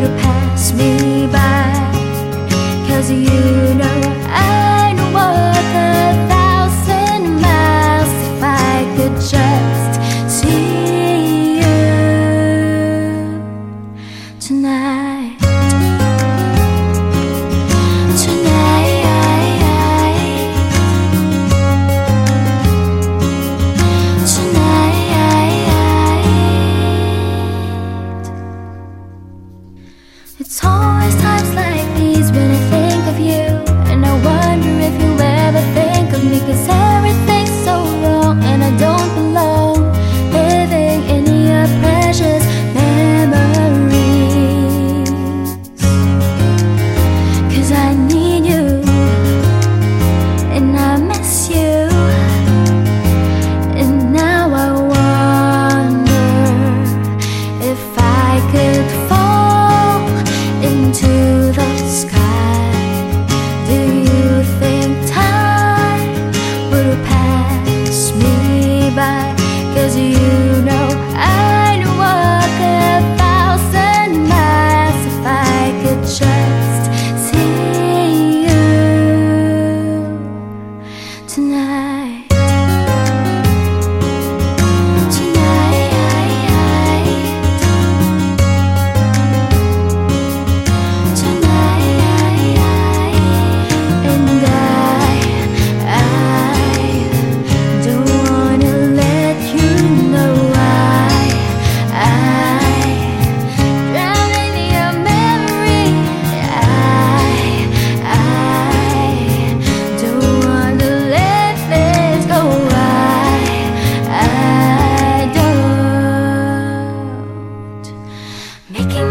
to pass me by. Cause you could fall into the I can